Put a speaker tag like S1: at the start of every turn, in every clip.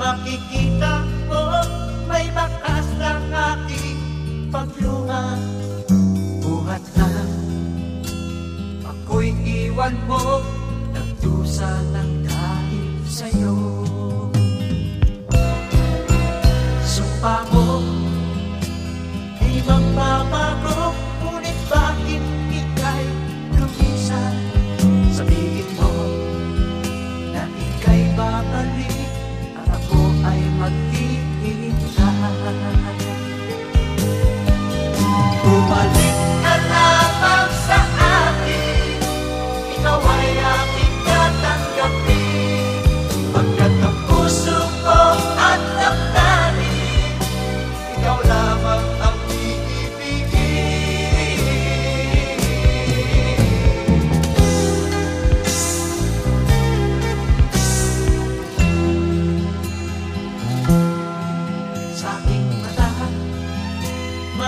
S1: Makikita mo may bakas ng aking pagluha Buhat na ako'y iwan mo Nagdusa ng dahil sa'yo. Sumpa maghihintay Bumalik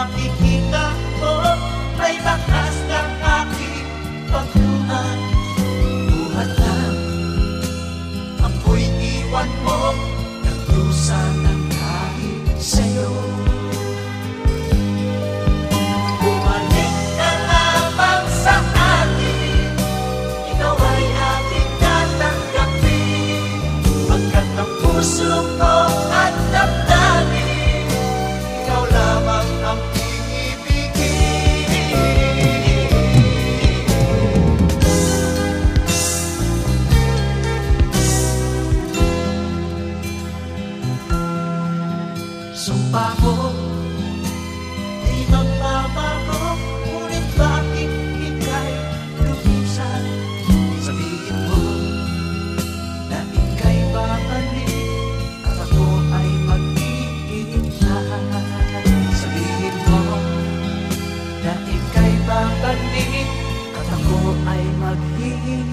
S1: Makikita Sumpa ko Di magbabago Ngunit bakit ika'y lumisan Sabihin mo? Na ika'y babalik At ako ay maghihintay Sabihin mo. Na ika'y babalik At ako ay maghihintay